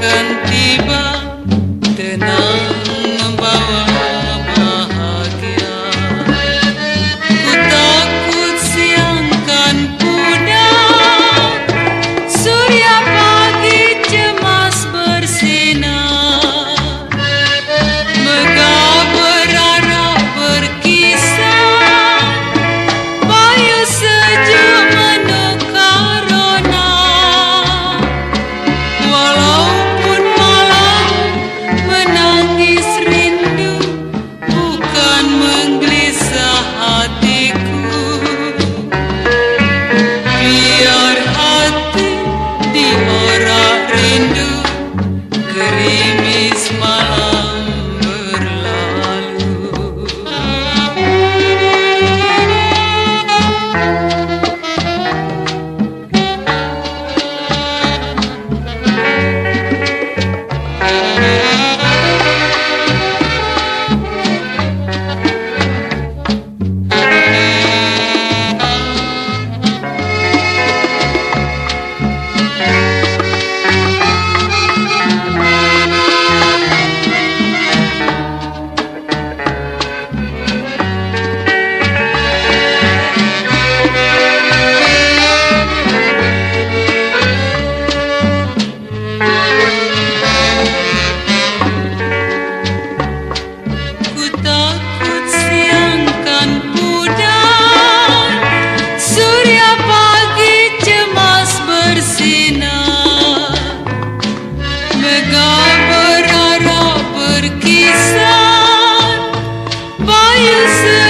akan tiba. see.